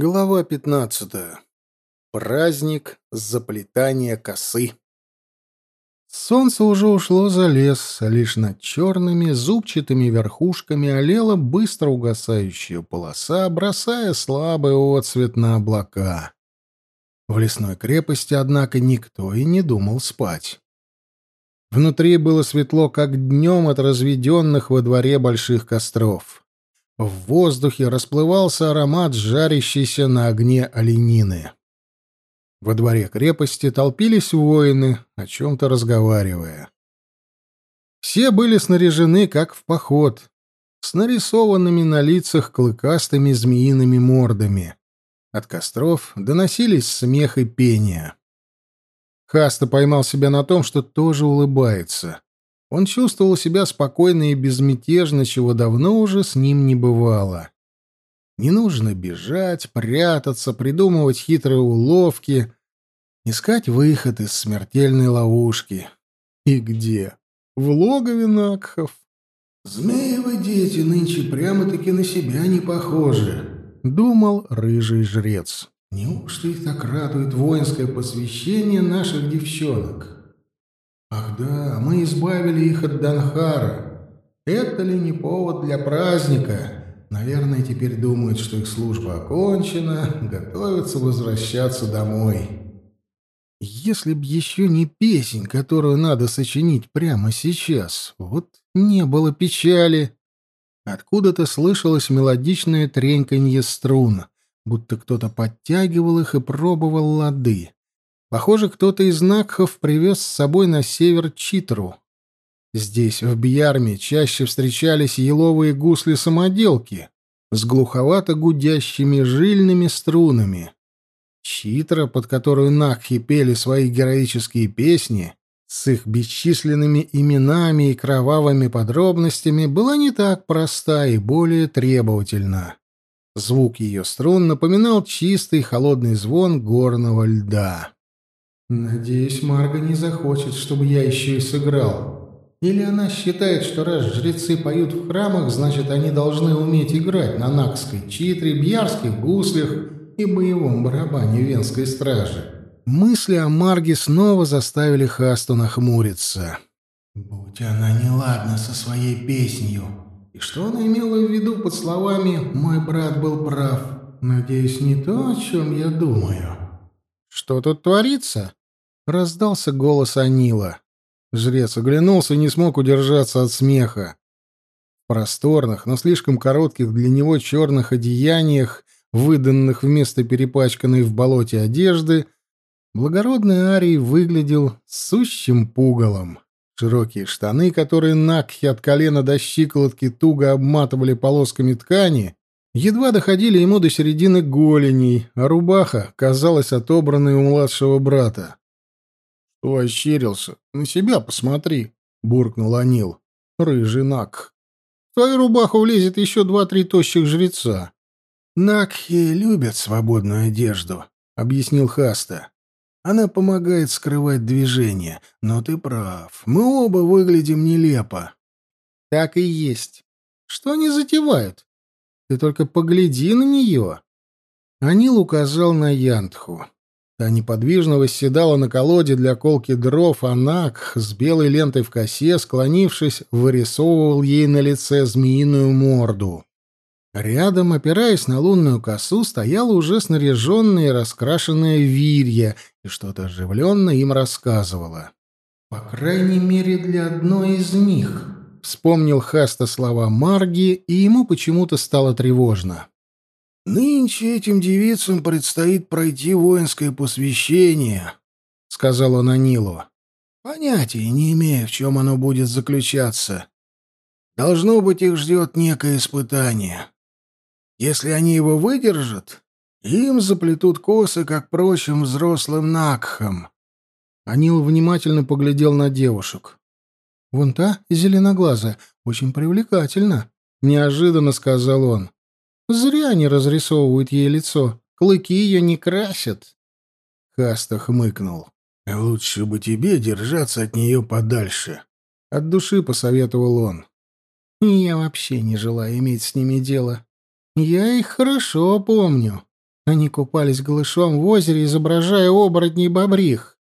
Глава пятнадцатая. Праздник заплетания косы. Солнце уже ушло за лес, а лишь над черными зубчатыми верхушками олела быстро угасающая полоса, бросая слабый отсвет на облака. В лесной крепости, однако, никто и не думал спать. Внутри было светло, как днем от разведенных во дворе больших костров. В воздухе расплывался аромат жарящейся на огне оленины. Во дворе крепости толпились воины, о чем-то разговаривая. Все были снаряжены, как в поход, с нарисованными на лицах клыкастыми змеиными мордами. От костров доносились смех и пение. Хаста поймал себя на том, что тоже улыбается. Он чувствовал себя спокойно и безмятежно, чего давно уже с ним не бывало. Не нужно бежать, прятаться, придумывать хитрые уловки, искать выход из смертельной ловушки. И где? В логове Накхов. «Змеевы дети нынче прямо-таки на себя не похожи», — думал рыжий жрец. «Неужто их так радует воинское посвящение наших девчонок?» Да, мы избавили их от Данхара. Это ли не повод для праздника? Наверное, теперь думают, что их служба окончена, готовятся возвращаться домой. Если б еще не песнь, которую надо сочинить прямо сейчас, вот не было печали. Откуда-то слышалось мелодичное треньканье струн, будто кто-то подтягивал их и пробовал лады. Похоже, кто-то из Накхов привез с собой на север читру. Здесь, в Бьярме, чаще встречались еловые гусли-самоделки с глуховато гудящими жильными струнами. Читра, под которую Накхи пели свои героические песни, с их бесчисленными именами и кровавыми подробностями, была не так проста и более требовательна. Звук ее струн напоминал чистый холодный звон горного льда. «Надеюсь, Марга не захочет, чтобы я еще и сыграл. Или она считает, что раз жрецы поют в храмах, значит, они должны уметь играть на накской читре, бьярских гуслях и боевом барабане венской стражи». Мысли о Марге снова заставили Хасту нахмуриться. «Будь она неладна со своей песнью. И что она имела в виду под словами «мой брат был прав»? Надеюсь, не то, о чем я думаю». «Что тут творится?» Раздался голос Анила. Жрец оглянулся и не смог удержаться от смеха. В просторных, но слишком коротких для него черных одеяниях, выданных вместо перепачканной в болоте одежды, благородный Арий выглядел сущим пугалом. Широкие штаны, которые Накхи от колена до щиколотки туго обматывали полосками ткани, едва доходили ему до середины голеней, а рубаха казалась отобранной у младшего брата. «Что ощерился? На себя посмотри!» — буркнул Анил. «Рыжий Нак. В твою рубаху влезет еще два-три тощих жреца». «Накхи любят свободную одежду», — объяснил Хаста. «Она помогает скрывать движение. Но ты прав. Мы оба выглядим нелепо». «Так и есть. Что они затевают? Ты только погляди на нее». Анил указал на Янтху. Та неподвижно восседала на колоде для колки дров, а Накх с белой лентой в косе, склонившись, вырисовывал ей на лице змеиную морду. Рядом, опираясь на лунную косу, стояла уже снаряженная и раскрашенная вирья и что-то оживленно им рассказывала. «По крайней мере, для одной из них», — вспомнил Хаста слова Марги, и ему почему-то стало тревожно. «Нынче этим девицам предстоит пройти воинское посвящение», — сказал он Анилу. «Понятия не имею, в чем оно будет заключаться. Должно быть, их ждет некое испытание. Если они его выдержат, им заплетут косы, как прочим взрослым Накхам». Анил внимательно поглядел на девушек. «Вон та, зеленоглазая, очень привлекательна», — неожиданно сказал он. Зря они разрисовывают ей лицо. Клыки ее не красят. Хаста хмыкнул. «Лучше бы тебе держаться от нее подальше», — от души посоветовал он. «Я вообще не желаю иметь с ними дело. Я их хорошо помню. Они купались голышом в озере, изображая оборотней бобрих.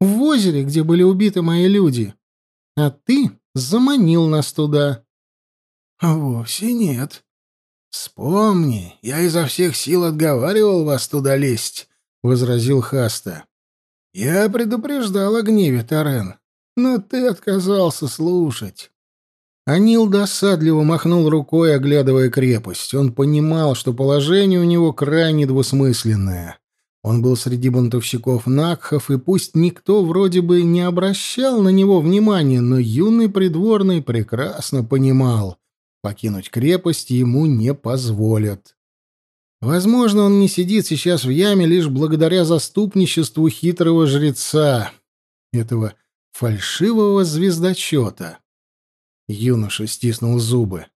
В озере, где были убиты мои люди. А ты заманил нас туда. Вовсе нет. Вспомни, я изо всех сил отговаривал вас туда лезть, возразил Хаста. Я предупреждал о гневе Тарен, но ты отказался слушать. Анил досадливо махнул рукой, оглядывая крепость. Он понимал, что положение у него крайне двусмысленное. Он был среди бунтовщиков Накхов, и пусть никто вроде бы не обращал на него внимания, но юный придворный прекрасно понимал, покинуть крепость ему не позволят. Возможно, он не сидит сейчас в яме лишь благодаря заступничеству хитрого жреца, этого фальшивого звездочета. Юноша стиснул зубы.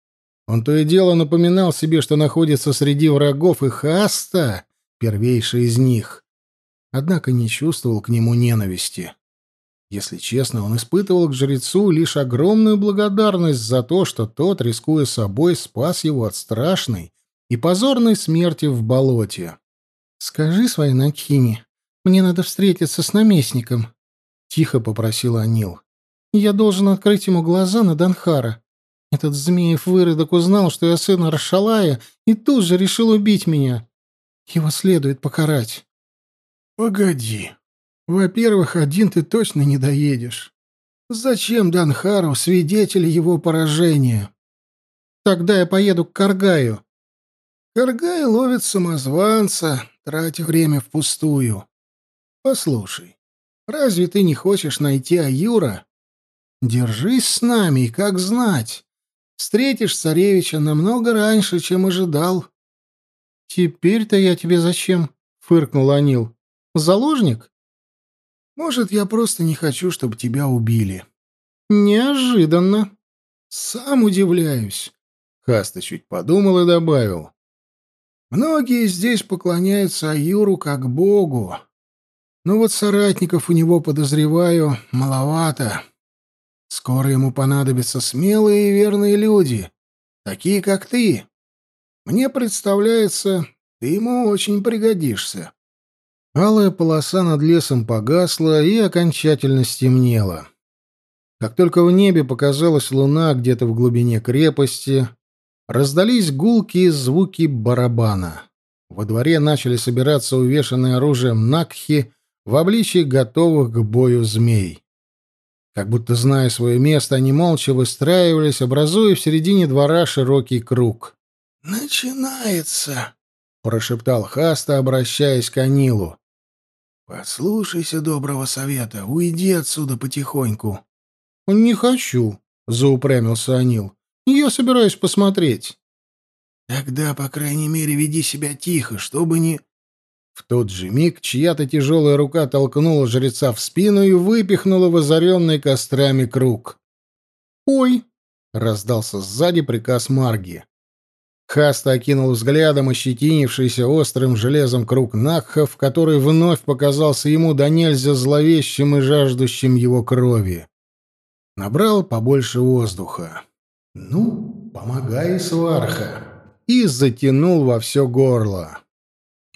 Он то и дело напоминал себе, что находится среди врагов, и Хаста — первейший из них. Однако не чувствовал к нему ненависти. Если честно, он испытывал к жрецу лишь огромную благодарность за то, что тот, рискуя собой, спас его от страшной и позорной смерти в болоте. «Скажи своей Накхине, мне надо встретиться с наместником», — тихо попросил Анил. Я должен открыть ему глаза на Данхара. Этот змеев выродок узнал, что я сын Аршалая, и тут же решил убить меня. Его следует покарать. Погоди. Во-первых, один ты точно не доедешь. Зачем Данхару свидетель его поражения? Тогда я поеду к Каргаю. Каргай ловит самозванца, тратя время впустую. Послушай, разве ты не хочешь найти Аюра Держись с нами, как знать. Встретишь царевича намного раньше, чем ожидал. — Теперь-то я тебе зачем? — фыркнул Анил. — Заложник? — Может, я просто не хочу, чтобы тебя убили. — Неожиданно. — Сам удивляюсь. Хаста чуть подумал и добавил. — Многие здесь поклоняются Аюру как богу. Но вот соратников у него, подозреваю, маловато. — Скоро ему понадобятся смелые и верные люди, такие как ты. Мне представляется, ты ему очень пригодишься. Алая полоса над лесом погасла и окончательно стемнело. Как только в небе показалась луна где-то в глубине крепости, раздались гулкие звуки барабана. Во дворе начали собираться увешанные оружием накхи в обличии готовых к бою змей. Как будто зная свое место, они молча выстраивались, образуя в середине двора широкий круг. «Начинается!» — прошептал Хаста, обращаясь к Анилу. «Послушайся доброго совета, уйди отсюда потихоньку». «Не хочу», — заупрямился Анил. «Я собираюсь посмотреть». «Тогда, по крайней мере, веди себя тихо, чтобы не...» В тот же миг чья-то тяжелая рука толкнула жреца в спину и выпихнула в озаренный кострами круг. «Ой!» — раздался сзади приказ Марги. Хаста окинул взглядом ощетинившийся острым железом круг Накхов, который вновь показался ему до нельзя зловещим и жаждущим его крови. Набрал побольше воздуха. «Ну, помогай, сварха!» И затянул во все горло.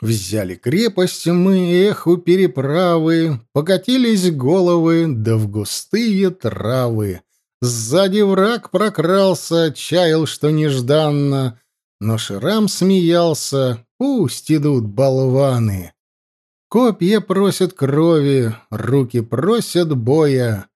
Взяли крепость мы, эх, у переправы, Покатились головы, да в густые травы. Сзади враг прокрался, чаял, что нежданно, Но Ширам смеялся, пусть идут болваны. Копья просят крови, руки просят боя.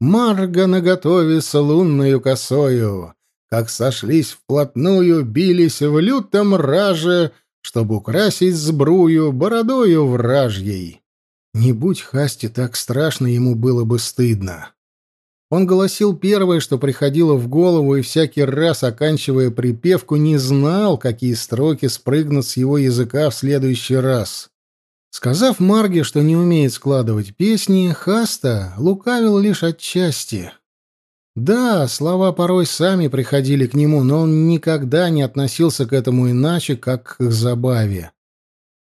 Марга наготове с лунною косою. Как сошлись вплотную, бились в лютом раже — чтобы украсить сбрую бородою вражьей. Не будь Хасти так страшно, ему было бы стыдно. Он голосил первое, что приходило в голову, и всякий раз, оканчивая припевку, не знал, какие строки спрыгнут с его языка в следующий раз. Сказав Марге, что не умеет складывать песни, Хаста лукавил лишь отчасти. Да, слова порой сами приходили к нему, но он никогда не относился к этому иначе, как к забаве.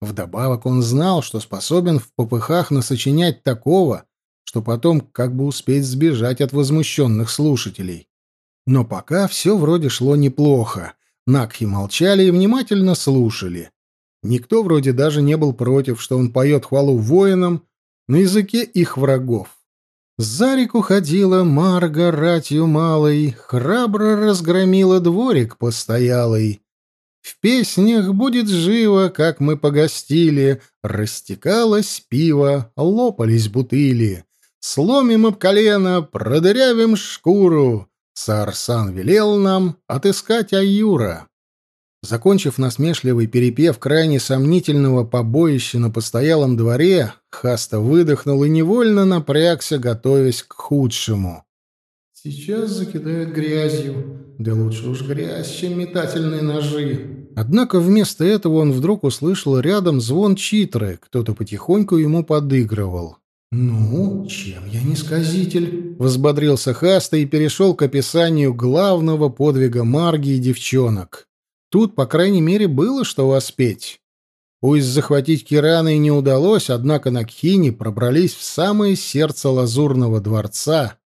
Вдобавок он знал, что способен в попыхах насочинять такого, что потом как бы успеть сбежать от возмущенных слушателей. Но пока все вроде шло неплохо. Накхи молчали и внимательно слушали. Никто вроде даже не был против, что он поет хвалу воинам на языке их врагов. За реку ходила Марга ратью малой, храбро разгромила дворик постоялый. В песнях будет живо, как мы погостили, растекалось пиво, лопались бутыли. Сломим об колено, продырявим шкуру. Сарсан велел нам отыскать Аюра. Закончив насмешливый перепев крайне сомнительного побоища на постоялом дворе, Хаста выдохнул и невольно напрягся, готовясь к худшему. «Сейчас закидают грязью. Да лучше уж грязь, чем метательные ножи». Однако вместо этого он вдруг услышал рядом звон читры, кто-то потихоньку ему подыгрывал. «Ну, чем я не сказитель?» — возбодрился Хаста и перешел к описанию главного подвига Марги и девчонок. Тут, по крайней мере, было что воспеть. Пусть захватить Кирана и не удалось, однако на Кхине пробрались в самое сердце Лазурного дворца,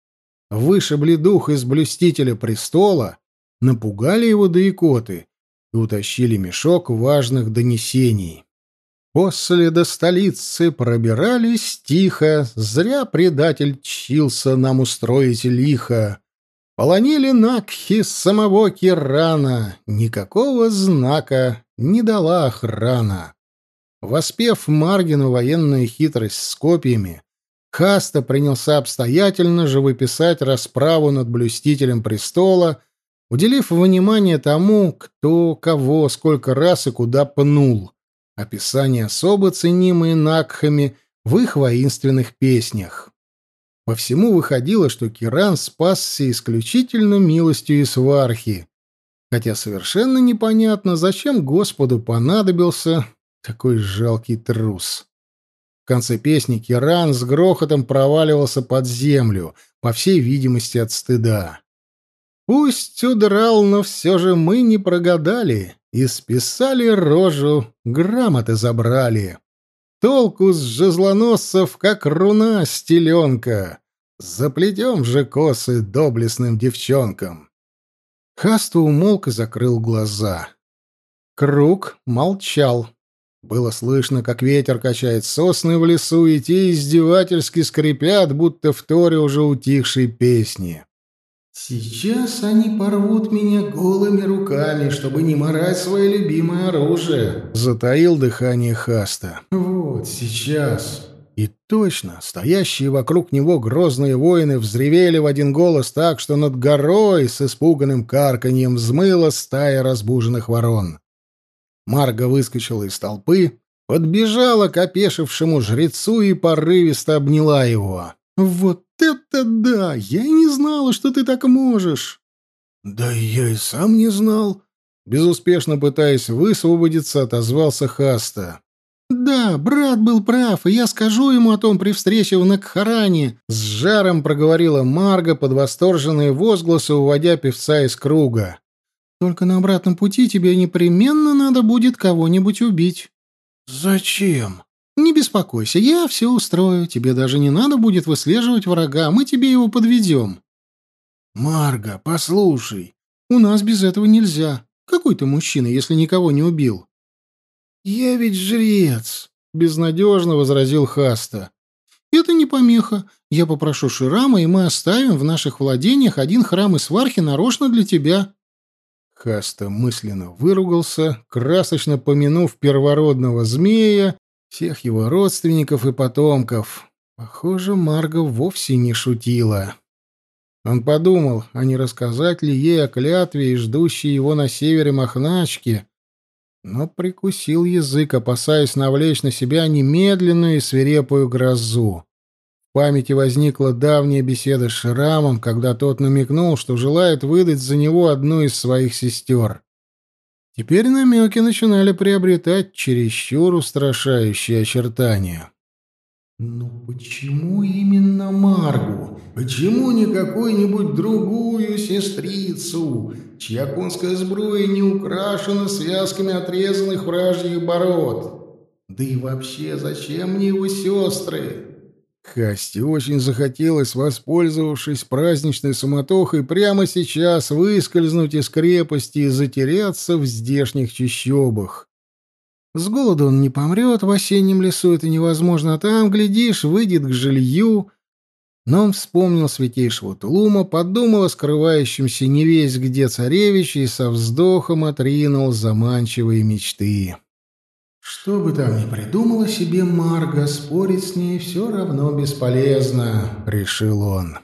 вышибли дух из блюстителя престола, напугали его до икоты и утащили мешок важных донесений. После до столицы пробирались тихо, зря предатель чился нам устроить лихо. Полонили Накхи самого Кирана, никакого знака не дала охрана. Воспев Маргину военную хитрость с копьями, Хаста принялся обстоятельно же выписать расправу над блюстителем престола, уделив внимание тому, кто кого сколько раз и куда пнул. Описание особо ценимые Накхами в их воинственных песнях. По всему выходило, что Киран спасся исключительно милостью Исвархи, хотя совершенно непонятно, зачем Господу понадобился такой жалкий трус. В конце песни Киран с грохотом проваливался под землю, по всей видимости от стыда. Пусть удрал, но все же мы не прогадали и списали рожу, грамоты забрали. Толку с жезлоносцев, как руна стеленка. Заплетем же косы доблестным девчонкам. Хасту умолк и закрыл глаза. Круг молчал. Было слышно, как ветер качает сосны в лесу, и те издевательски скрипят, будто в торе уже утихшей песни. Сейчас они порвут меня голыми руками, чтобы не морать свое любимое оружие. Затаил дыхание Хаста. Вот сейчас. И точно, стоящие вокруг него грозные воины взревели в один голос так, что над горой с испуганным карканьем взмыла стая разбуженных ворон. Марга выскочила из толпы, подбежала к опешившему жрецу и порывисто обняла его. «Вот это да! Я и не знала, что ты так можешь!» «Да я и сам не знал!» Безуспешно пытаясь высвободиться, отозвался Хаста. «Да, брат был прав, и я скажу ему о том при встрече в Накхаране», — с жаром проговорила Марга под восторженные возгласы, уводя певца из круга. «Только на обратном пути тебе непременно надо будет кого-нибудь убить». «Зачем?» «Не беспокойся, я все устрою. Тебе даже не надо будет выслеживать врага, мы тебе его подведем». «Марга, послушай, у нас без этого нельзя. Какой ты мужчина, если никого не убил?» «Я ведь жрец», — безнадежно возразил Хаста. «Это не помеха. Я попрошу Ширама, и мы оставим в наших владениях один храм из свархи нарочно для тебя». Хаста мысленно выругался, красочно помянув первородного змея всех его родственников и потомков. Похоже, Марга вовсе не шутила. Он подумал, а не рассказать ли ей о клятве и ждущей его на севере мохначке, но прикусил язык, опасаясь навлечь на себя немедленную и свирепую грозу. В памяти возникла давняя беседа с Шрамом, когда тот намекнул, что желает выдать за него одну из своих сестер. Теперь намеки начинали приобретать чересчур устрашающие очертания. «Ну почему именно Маргу? Почему не какую-нибудь другую сестрицу, чья конская сбруя не украшена связками отрезанных вражьих бород? Да и вообще, зачем мне его сестры?» Касте очень захотелось, воспользовавшись праздничной суматохой, прямо сейчас выскользнуть из крепости и затеряться в здешних чащобах. С голоду он не помрет, в осеннем лесу это невозможно, а там, глядишь, выйдет к жилью. Но он вспомнил святейшего Тулума, подумал о скрывающемся невесть где царевиче и со вздохом отринул заманчивые мечты. Что бы там ни придумала себе Марга, спорить с ней все равно бесполезно, — решил он.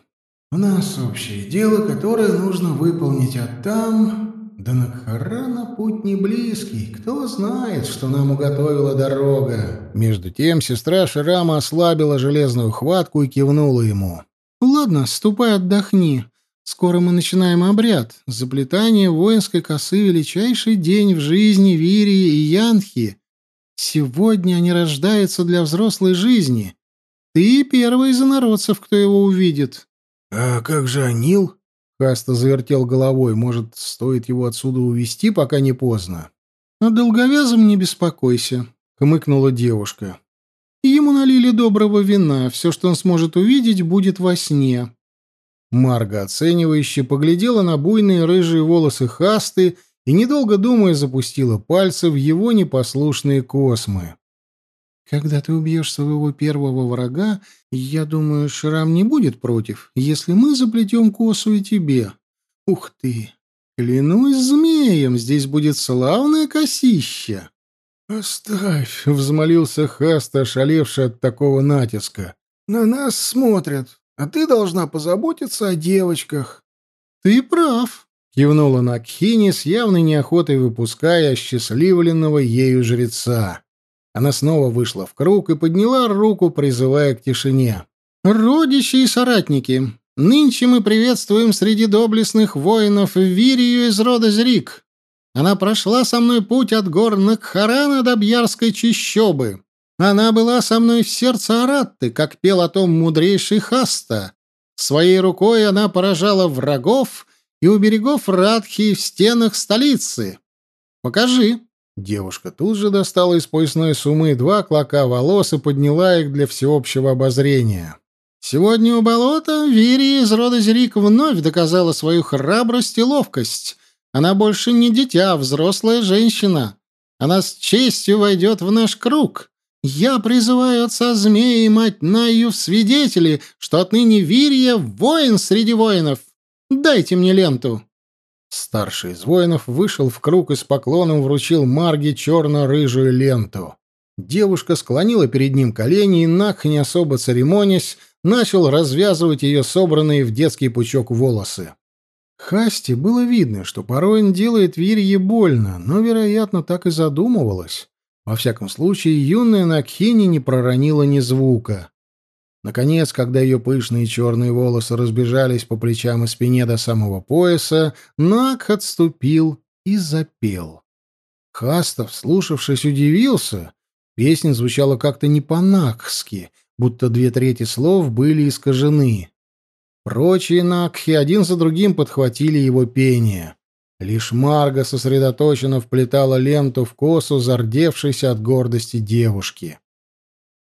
У нас общее дело, которое нужно выполнить, а там... До Накхарана путь не близкий. Кто знает, что нам уготовила дорога. Между тем сестра Ширама ослабила железную хватку и кивнула ему. «Ладно, ступай отдохни. Скоро мы начинаем обряд. Заплетание воинской косы — величайший день в жизни Вирии и Янхи. Сегодня они рождаются для взрослой жизни. Ты первый из инородцев, кто его увидит». «А как же Анил?» Каста завертел головой. Может, стоит его отсюда увести, пока не поздно. «О долговязом не беспокойся», — хмыкнула девушка. «Ему налили доброго вина. Все, что он сможет увидеть, будет во сне». Марга оценивающе поглядела на буйные рыжие волосы Хасты и, недолго думая, запустила пальцы в его непослушные космы. Когда ты убьешь своего первого врага, я думаю, Шрам не будет против, если мы заплетем косу и тебе. Ух ты! Клянусь змеем, здесь будет славное косище!» «Оставь!» — взмолился Хаста, ошалевший от такого натиска. «На нас смотрят, а ты должна позаботиться о девочках». «Ты прав!» — кивнула Накхини с явной неохотой выпуская осчастливленного ею жреца. Она снова вышла в круг и подняла руку, призывая к тишине. «Родичи и соратники, нынче мы приветствуем среди доблестных воинов Вирию из рода Зрик. Она прошла со мной путь от гор Накхарана до Бьярской чищобы. Она была со мной в сердце Аратты, как пел о том мудрейший Хаста. Своей рукой она поражала врагов и у берегов Радхи в стенах столицы. Покажи». Девушка тут же достала из поясной суммы два клока волос и подняла их для всеобщего обозрения. Сегодня у болота Вири из рода Зерик вновь доказала свою храбрость и ловкость. Она больше не дитя, а взрослая женщина. Она с честью войдет в наш круг. Я призываю отца змеи и мать Найю в свидетели, что отныне Вирия — воин среди воинов. Дайте мне ленту. Старший из воинов вышел в круг и с поклоном вручил Марге черно-рыжую ленту. Девушка склонила перед ним колени и, Нак, не особо церемонясь, начал развязывать ее собранные в детский пучок волосы. Хасти было видно, что порой он делает Вирье больно, но, вероятно, так и задумывалась. Во всяком случае, юная Накхини не проронила ни звука. Наконец, когда ее пышные черные волосы разбежались по плечам и спине до самого пояса, Нак отступил и запел. Хастов, слушавшись, удивился. Песня звучала как-то не по-накхски, будто две трети слов были искажены. Прочие накхи один за другим подхватили его пение. Лишь Марга сосредоточенно вплетала ленту в косу зардевшейся от гордости девушки.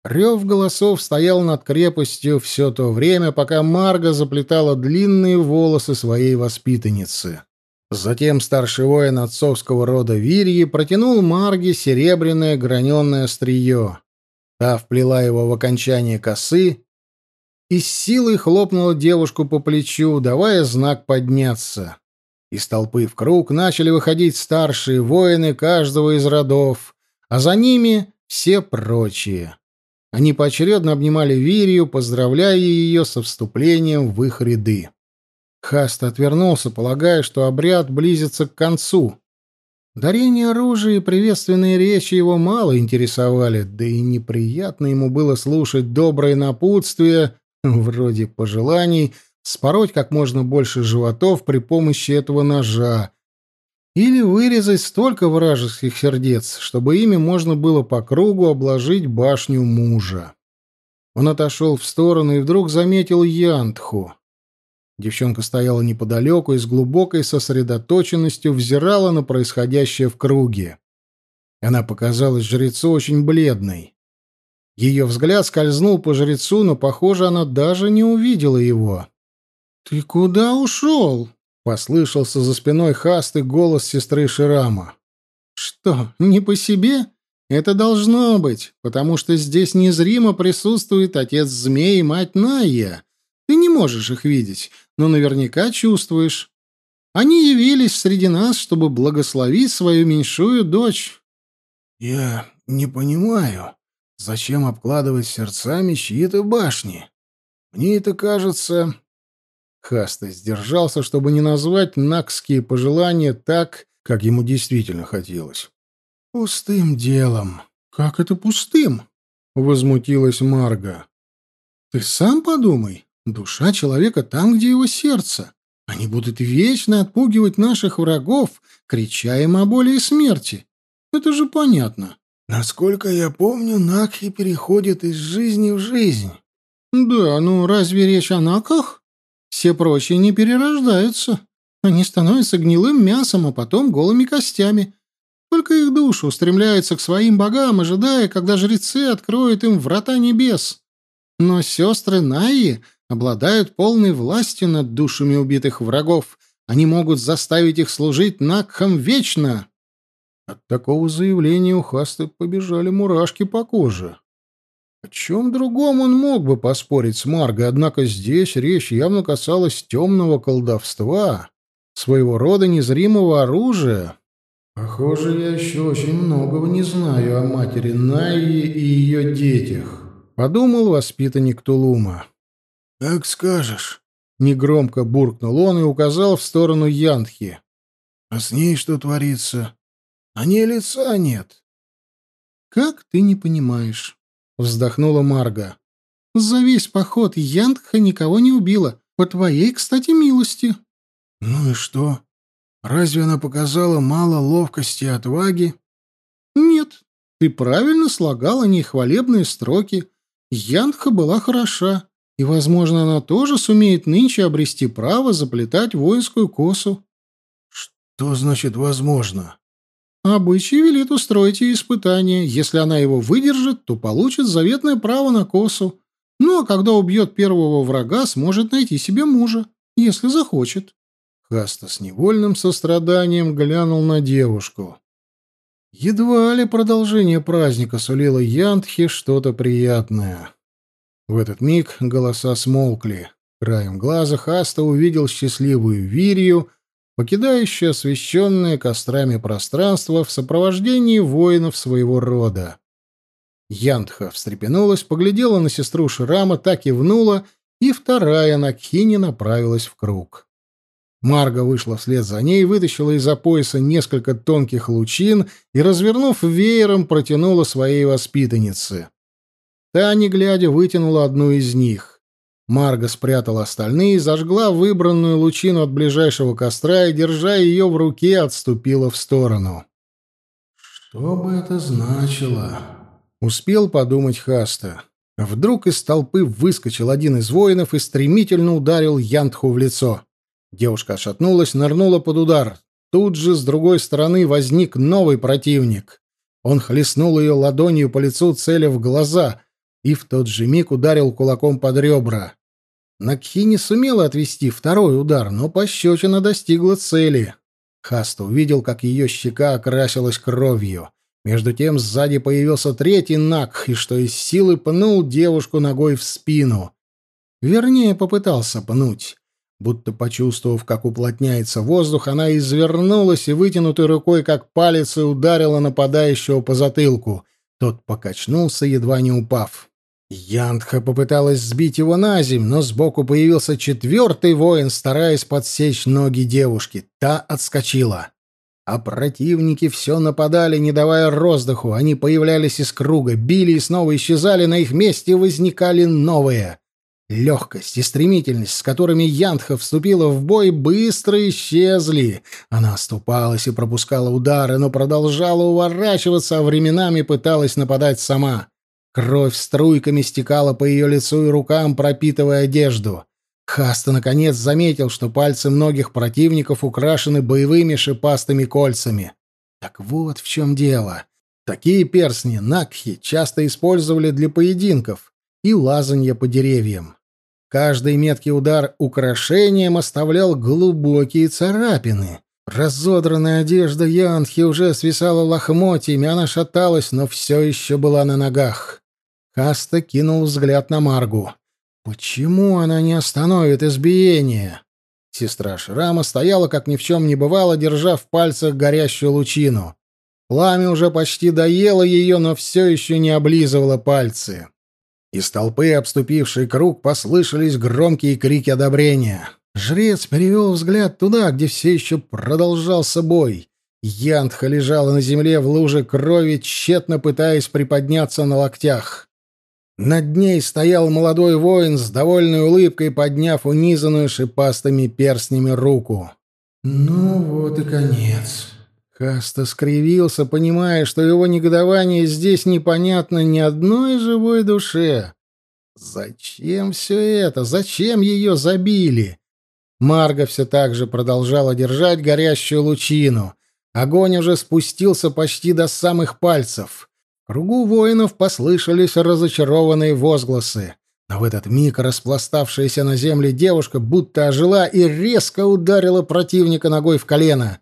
Рев голосов стоял над крепостью все то время, пока Марга заплетала длинные волосы своей воспитанницы. Затем старший воин отцовского рода Вирьи протянул Марге серебряное граненое острие. Та вплела его в окончание косы и с силой хлопнула девушку по плечу, давая знак подняться. Из толпы в круг начали выходить старшие воины каждого из родов, а за ними все прочие. Они поочередно обнимали Вирию, поздравляя ее со вступлением в их ряды. Хаст отвернулся, полагая, что обряд близится к концу. Дарение оружия и приветственные речи его мало интересовали, да и неприятно ему было слушать добрые напутствия, вроде пожеланий, спороть как можно больше животов при помощи этого ножа, или вырезать столько вражеских сердец, чтобы ими можно было по кругу обложить башню мужа. Он отошел в сторону и вдруг заметил Янтху. Девчонка стояла неподалеку и с глубокой сосредоточенностью взирала на происходящее в круге. Она показалась жрецу очень бледной. Ее взгляд скользнул по жрецу, но, похоже, она даже не увидела его. «Ты куда ушел?» Послышался за спиной Хасты голос сестры Ширама. «Что, не по себе? Это должно быть, потому что здесь незримо присутствует отец змей и мать Найя. Ты не можешь их видеть, но наверняка чувствуешь. Они явились среди нас, чтобы благословить свою меньшую дочь. Я не понимаю, зачем обкладывать сердцами чьи-то башни. Мне это кажется... Хаста сдержался, чтобы не назвать накские пожелания так, как ему действительно хотелось. «Пустым делом». «Как это пустым?» — возмутилась Марга. «Ты сам подумай. Душа человека там, где его сердце. Они будут вечно отпугивать наших врагов, крича им о боли и смерти. Это же понятно». «Насколько я помню, Накхи переходят из жизни в жизнь». «Да, ну разве речь о Наках? Все прочие не перерождаются. Они становятся гнилым мясом, а потом голыми костями». Только их души устремляются к своим богам, ожидая, когда жрецы откроют им врата небес. Но сестры Найи обладают полной властью над душами убитых врагов. Они могут заставить их служить Накхам вечно. От такого заявления у Хасты побежали мурашки по коже. О чем другом он мог бы поспорить с Маргой, однако здесь речь явно касалась темного колдовства, своего рода незримого оружия, Похоже, я еще очень многого не знаю о матери Найи и ее детях, подумал воспитанник Тулума. Как скажешь, негромко буркнул он и указал в сторону Янтхи. А с ней что творится? На ней лица нет. Как ты не понимаешь, вздохнула Марга. За весь поход Янтха никого не убила, по твоей, кстати, милости. Ну и что? Разве она показала мало ловкости и отваги? Нет, ты правильно слагала нехвалебные строки. Янха была хороша, и, возможно, она тоже сумеет нынче обрести право заплетать воинскую косу. Что значит «возможно»? Обычай велит устроить ей испытание. Если она его выдержит, то получит заветное право на косу. Ну, а когда убьет первого врага, сможет найти себе мужа, если захочет. Хаста с невольным состраданием глянул на девушку. Едва ли продолжение праздника сулило Янтхе что-то приятное. В этот миг голоса смолкли. Краем глаза Хаста увидел счастливую Вирью, покидающую освещенное кострами пространство в сопровождении воинов своего рода. Янтха встрепенулась, поглядела на сестру Шрама, так и внула, и вторая на Кхине направилась в круг. Марга вышла вслед за ней, вытащила из-за пояса несколько тонких лучин и, развернув веером, протянула своей воспитаннице. Та, не глядя, вытянула одну из них. Марга спрятала остальные, зажгла выбранную лучину от ближайшего костра и, держа ее в руке, отступила в сторону. «Что бы это значило?» — успел подумать Хаста. Вдруг из толпы выскочил один из воинов и стремительно ударил Янтху в лицо. Девушка отшатнулась, нырнула под удар. Тут же с другой стороны возник новый противник. Он хлестнул ее ладонью по лицу, целя в глаза, и в тот же миг ударил кулаком под ребра. Накхи не сумела отвести второй удар, но пощечина достигла цели. Хаста увидел, как ее щека окрасилась кровью. Между тем сзади появился третий Накх, и что из силы пнул девушку ногой в спину. Вернее, попытался пнуть. Будто почувствовав, как уплотняется воздух, она извернулась и вытянутой рукой, как палец, и ударила нападающего по затылку. Тот покачнулся, едва не упав. Янтха попыталась сбить его на земь, но сбоку появился четвертый воин, стараясь подсечь ноги девушки. Та отскочила. А противники все нападали, не давая роздыху. Они появлялись из круга, били и снова исчезали, на их месте возникали новые. Легкость и стремительность, с которыми Янтха вступила в бой, быстро исчезли. Она оступалась и пропускала удары, но продолжала уворачиваться, а временами пыталась нападать сама. Кровь струйками стекала по ее лицу и рукам, пропитывая одежду. Хаста наконец заметил, что пальцы многих противников украшены боевыми шипастыми кольцами. Так вот в чем дело. Такие перстни Накхи часто использовали для поединков и лазанья по деревьям. Каждый меткий удар украшением оставлял глубокие царапины. Разодранная одежда Янхи уже свисала лохмотьями, она шаталась, но все еще была на ногах. Хаста кинул взгляд на Маргу. Почему она не остановит избиение? Сестра Шрама стояла, как ни в чем не бывало, держа в пальцах горящую лучину. Пламя уже почти доело ее, но все еще не облизывало пальцы. Из толпы, обступившей круг, послышались громкие крики одобрения. Жрец перевел взгляд туда, где все еще продолжался бой. Янтха лежала на земле в луже крови, тщетно пытаясь приподняться на локтях. Над ней стоял молодой воин с довольной улыбкой, подняв унизанную шипастыми перстнями руку. «Ну вот и конец». Хаста скривился, понимая, что его негодование здесь непонятно ни одной живой душе. Зачем все это? Зачем ее забили? Марга все так же продолжала держать горящую лучину. Огонь уже спустился почти до самых пальцев. Кругу воинов послышались разочарованные возгласы. Но в этот миг распластавшаяся на земле девушка будто ожила и резко ударила противника ногой в колено.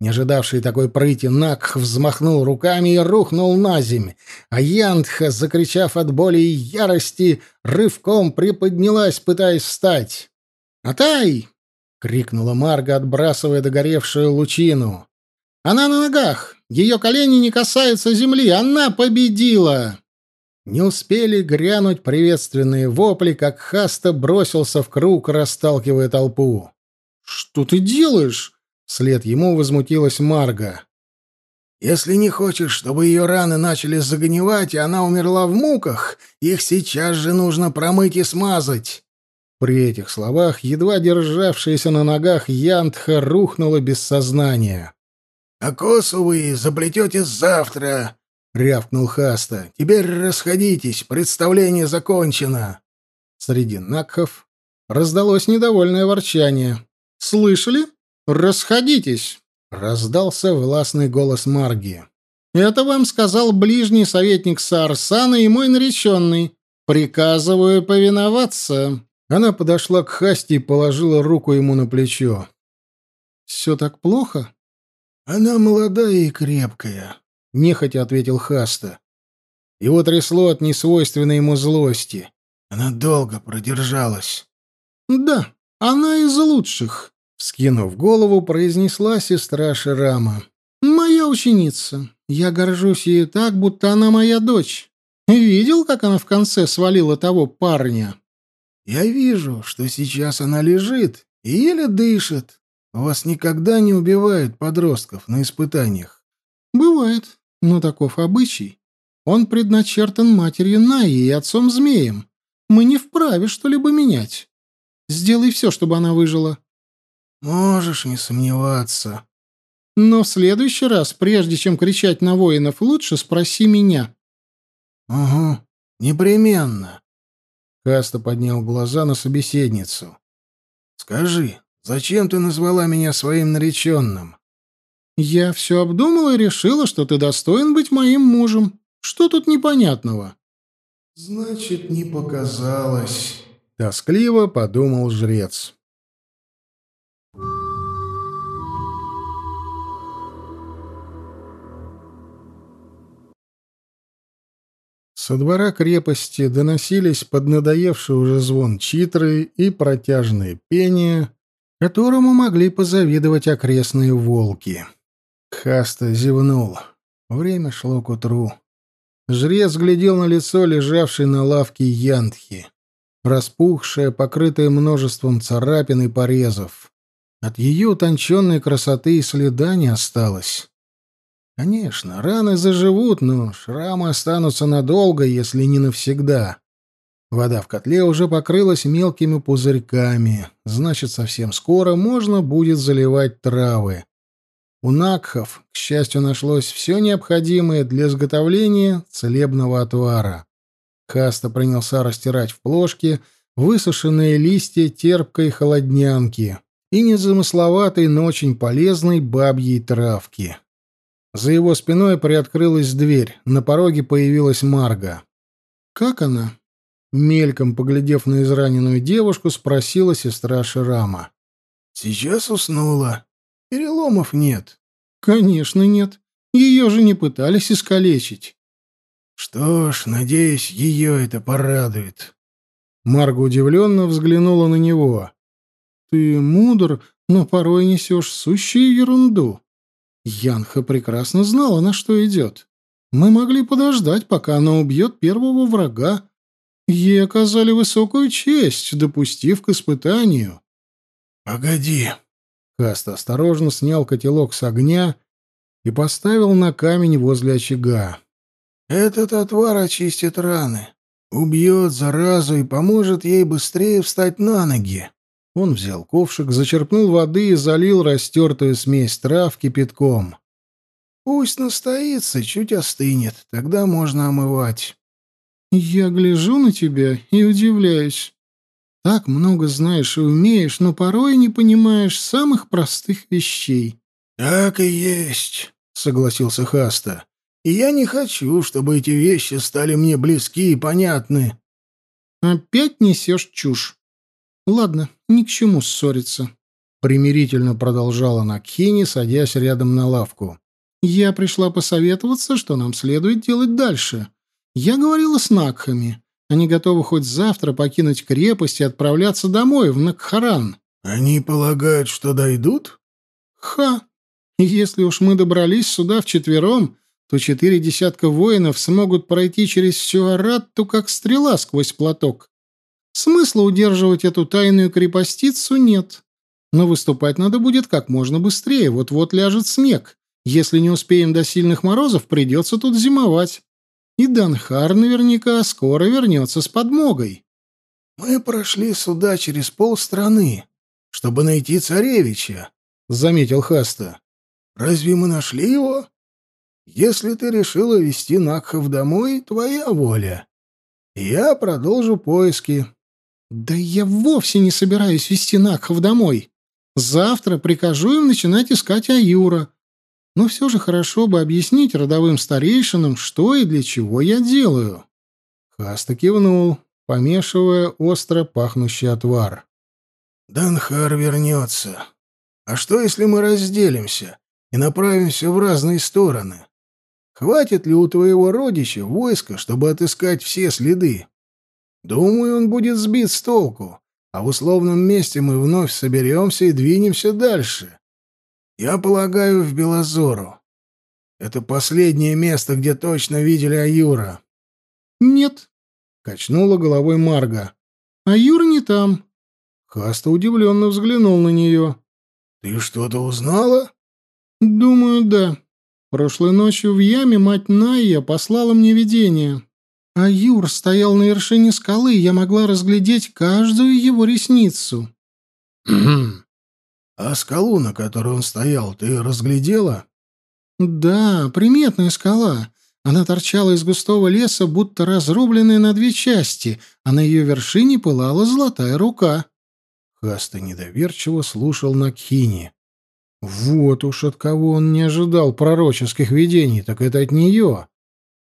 Не ожидавший такой прыти, Накх взмахнул руками и рухнул на земь, а Янтха, закричав от боли и ярости, рывком приподнялась, пытаясь встать. «Атай!» — крикнула Марга, отбрасывая догоревшую лучину. «Она на ногах! Ее колени не касаются земли! Она победила!» Не успели грянуть приветственные вопли, как Хаста бросился в круг, расталкивая толпу. «Что ты делаешь?» Вслед ему возмутилась Марга. «Если не хочешь, чтобы ее раны начали загнивать, и она умерла в муках, их сейчас же нужно промыть и смазать». При этих словах едва державшаяся на ногах Янтха рухнула без сознания. «А косу вы заплетете завтра», — рявкнул Хаста. «Теперь расходитесь, представление закончено». Среди накхов раздалось недовольное ворчание. «Слышали? «Расходитесь!» — раздался властный голос Марги. «Это вам сказал ближний советник Саарсана и мой нареченный. Приказываю повиноваться». Она подошла к Хасти и положила руку ему на плечо. «Все так плохо?» «Она молодая и крепкая», — нехотя ответил Хаста. Его трясло от несвойственной ему злости. Она долго продержалась. «Да, она из лучших», Вскинув голову, произнесла сестра Ширама. «Моя ученица. Я горжусь ею так, будто она моя дочь. Видел, как она в конце свалила того парня?» «Я вижу, что сейчас она лежит и еле дышит. Вас никогда не убивают подростков на испытаниях?» «Бывает, но таков обычай. Он предначертан матерью Наи и отцом-змеем. Мы не вправе что-либо менять. Сделай все, чтобы она выжила. Можешь не сомневаться. Но в следующий раз, прежде чем кричать на воинов, лучше спроси меня. Угу, непременно. Каста поднял глаза на собеседницу. Скажи, зачем ты назвала меня своим нареченным? Я все обдумала и решила, что ты достоин быть моим мужем. Что тут непонятного? Значит, не показалось. Тоскливо подумал жрец. Со двора крепости доносились поднадоевший уже звон читры и протяжное пение, которому могли позавидовать окрестные волки. Хаста зевнул. Время шло к утру. Жрец глядел на лицо, лежавшей на лавке Янтхи, распухшее, покрытое множеством царапин и порезов. От ее утонченной красоты и следа не осталось. Конечно, раны заживут, но шрамы останутся надолго, если не навсегда. Вода в котле уже покрылась мелкими пузырьками, значит, совсем скоро можно будет заливать травы. У Накхов, к счастью, нашлось все необходимое для изготовления целебного отвара. Хаста принялся растирать в плошке высушенные листья терпкой холоднянки и незамысловатой, но очень полезной бабьей травки. За его спиной приоткрылась дверь. На пороге появилась Марга. «Как она?» Мельком поглядев на израненную девушку, спросила сестра Ширама. «Сейчас уснула». Переломов нет. Конечно, нет. Ее же не пытались искалечить. Что ж, надеюсь, ее это порадует. Марга удивленно взглянула на него. Ты мудр, но порой несешь сущую ерунду. Янха прекрасно знала, на что идет. Мы могли подождать, пока она убьет первого врага. Ей оказали высокую честь, допустив к испытанию. «Погоди!» Каст осторожно снял котелок с огня и поставил на камень возле очага. «Этот отвар очистит раны, убьет заразу и поможет ей быстрее встать на ноги». Он взял ковшик, зачерпнул воды и залил растертую смесь трав кипятком. Пусть настоится, чуть остынет, тогда можно омывать. Я гляжу на тебя и удивляюсь. Так много знаешь и умеешь, но порой не понимаешь самых простых вещей. Так и есть, согласился Хаста. И я не хочу, чтобы эти вещи стали мне близки и понятны. Опять несешь чушь. Ладно, ни к чему ссориться. Примирительно продолжала Накхини, садясь рядом на лавку. Я пришла посоветоваться, что нам следует делать дальше. Я говорила с Накхами. Они готовы хоть завтра покинуть крепость и отправляться домой, в Накхаран. Они полагают, что дойдут? Ха! Если уж мы добрались сюда вчетвером, то четыре десятка воинов смогут пройти через всю Аратту, как стрела сквозь платок. Смысла удерживать эту тайную крепостицу нет. Но выступать надо будет как можно быстрее, вот-вот ляжет снег. Если не успеем до сильных морозов, придется тут зимовать. И Данхар наверняка скоро вернется с подмогой. «Мы прошли сюда через полстраны, чтобы найти царевича», — заметил Хаста. «Разве мы нашли его? Если ты решила вести Накхов домой, твоя воля. Я продолжу поиски». «Да я вовсе не собираюсь вести Накхов домой. Завтра прикажу им начинать искать Аюра но все же хорошо бы объяснить родовым старейшинам, что и для чего я делаю. Хаста кивнул, помешивая остро пахнущий отвар. «Данхар вернется. А что, если мы разделимся и направимся в разные стороны? Хватит ли у твоего родича войска, чтобы отыскать все следы? Думаю, он будет сбит с толку, а в условном месте мы вновь соберемся и двинемся дальше. Я полагаю, в Белозору. Это последнее место, где точно видели Аюра. Нет, качнула головой Марга. Аюр не там. Хаста удивленно взглянул на нее. Ты что-то узнала? Думаю, да. Прошлой ночью в яме мать Найя послала мне видение. Аюр стоял на вершине скалы, я могла разглядеть каждую его ресницу. А скалу, на которой он стоял, ты разглядела? Да, приметная скала. Она торчала из густого леса, будто разрубленная на две части, а на ее вершине пылала золотая рука. Хаста недоверчиво слушал Накхини. Вот уж от кого он не ожидал пророческих видений, так это от нее.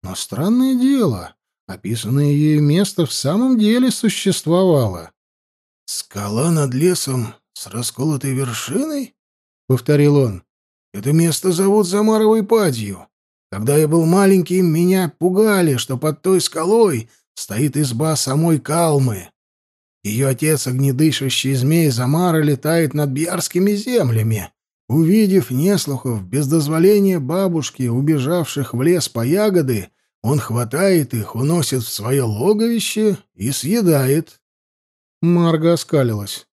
Но странное дело, описанное ею место в самом деле существовало. Скала над лесом «С расколотой вершиной?» — повторил он. «Это место зовут Замаровой падью. Когда я был маленьким, меня пугали, что под той скалой стоит изба самой Калмы. Ее отец, огнедышащий змей Замара, летает над бьярскими землями. Увидев неслухов без дозволения бабушки, убежавших в лес по ягоды, он хватает их, уносит в свое логовище и съедает. Марга оскалилась.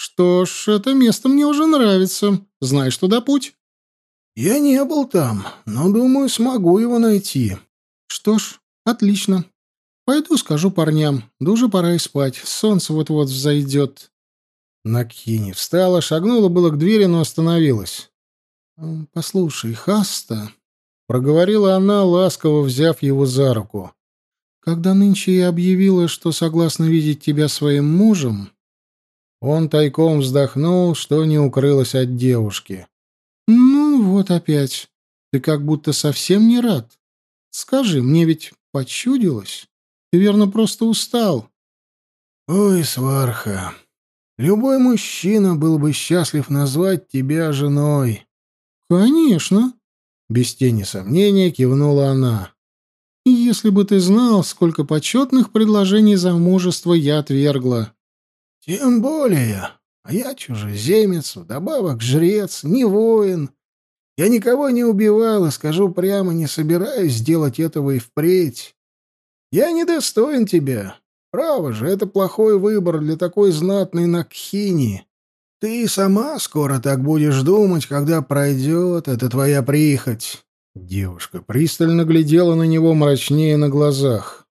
«Что ж, это место мне уже нравится. Знаешь, туда путь?» «Я не был там, но, думаю, смогу его найти». «Что ж, отлично. Пойду скажу парням. Да уже пора и спать. Солнце вот-вот взойдет». Накини встала, шагнула было к двери, но остановилась. «Послушай, Хаста», — проговорила она, ласково взяв его за руку, — «когда нынче я объявила, что согласна видеть тебя своим мужем, он тайком вздохнул, что не укрылось от девушки. «Ну, вот опять. Ты как будто совсем не рад. Скажи, мне ведь почудилось. Ты, верно, просто устал». «Ой, сварха, Любой мужчина был бы счастлив назвать тебя женой. Конечно, без тени сомнения кивнула она. Если бы ты знал, сколько почетных предложений замужества я отвергла. Тем более, а я чужеземец, вдобавок жрец, не воин. Я никого не убивал и, скажу прямо, не собираюсь сделать этого и впредь. Я недостоин тебя. Право же, это плохой выбор для такой знатной Накхини. Ты сама скоро так будешь думать, когда пройдет эта твоя прихоть. Девушка пристально глядела на него мрачнее на глазах.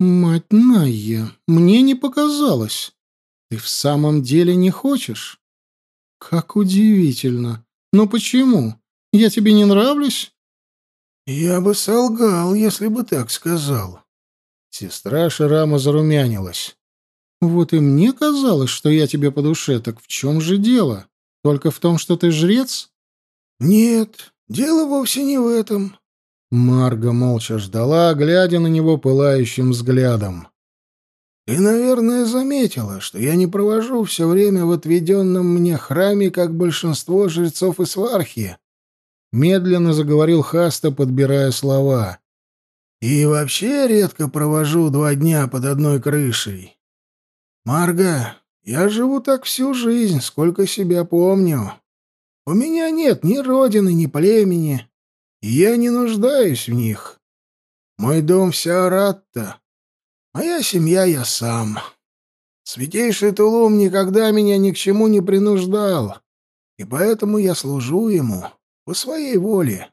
«Мать Найя, мне не показалось. Ты в самом деле не хочешь? Как удивительно. Но почему? Я тебе не нравлюсь?» «Я бы солгал, если бы так сказал». Сестра Ширама зарумянилась. «Вот и мне казалось, что я тебе по душе. Так в чем же дело? Только в том, что ты жрец?» «Нет, дело вовсе не в этом». Марга молча ждала, глядя на него пылающим взглядом. «Ты, наверное, заметила, что я не провожу все время в отведенном мне храме, как большинство жрецов из Свархи». Медленно заговорил Хаста, подбирая слова. «И вообще редко провожу два дня под одной крышей. Марга, я живу так всю жизнь, сколько себя помню. У меня нет ни родины, ни племени, и я не нуждаюсь в них. Мой дом вся Аратта, моя семья я сам. Святейший Тулум никогда меня ни к чему не принуждал, и поэтому я служу ему по своей воле.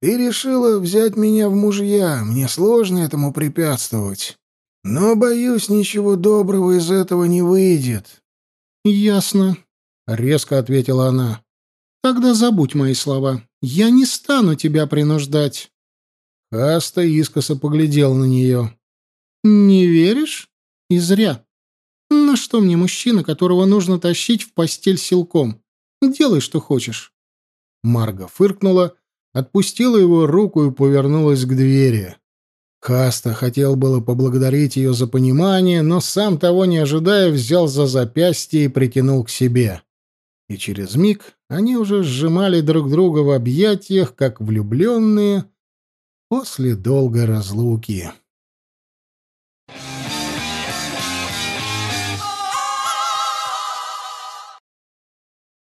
Ты решила взять меня в мужья, мне сложно этому препятствовать. Но, боюсь, ничего доброго из этого не выйдет. Ясно, резко ответила она. Тогда забудь мои слова. Я не стану тебя принуждать. Хаста искоса поглядел на нее. Не веришь? И зря. На что мне мужчина, которого нужно тащить в постель силком? Делай, что хочешь. Марга фыркнула, отпустила его руку и повернулась к двери. Каста хотел было поблагодарить ее за понимание, но сам того не ожидая, взял за запястье и притянул к себе. И через миг они уже сжимали друг друга в объятиях, как влюбленные после долгой разлуки.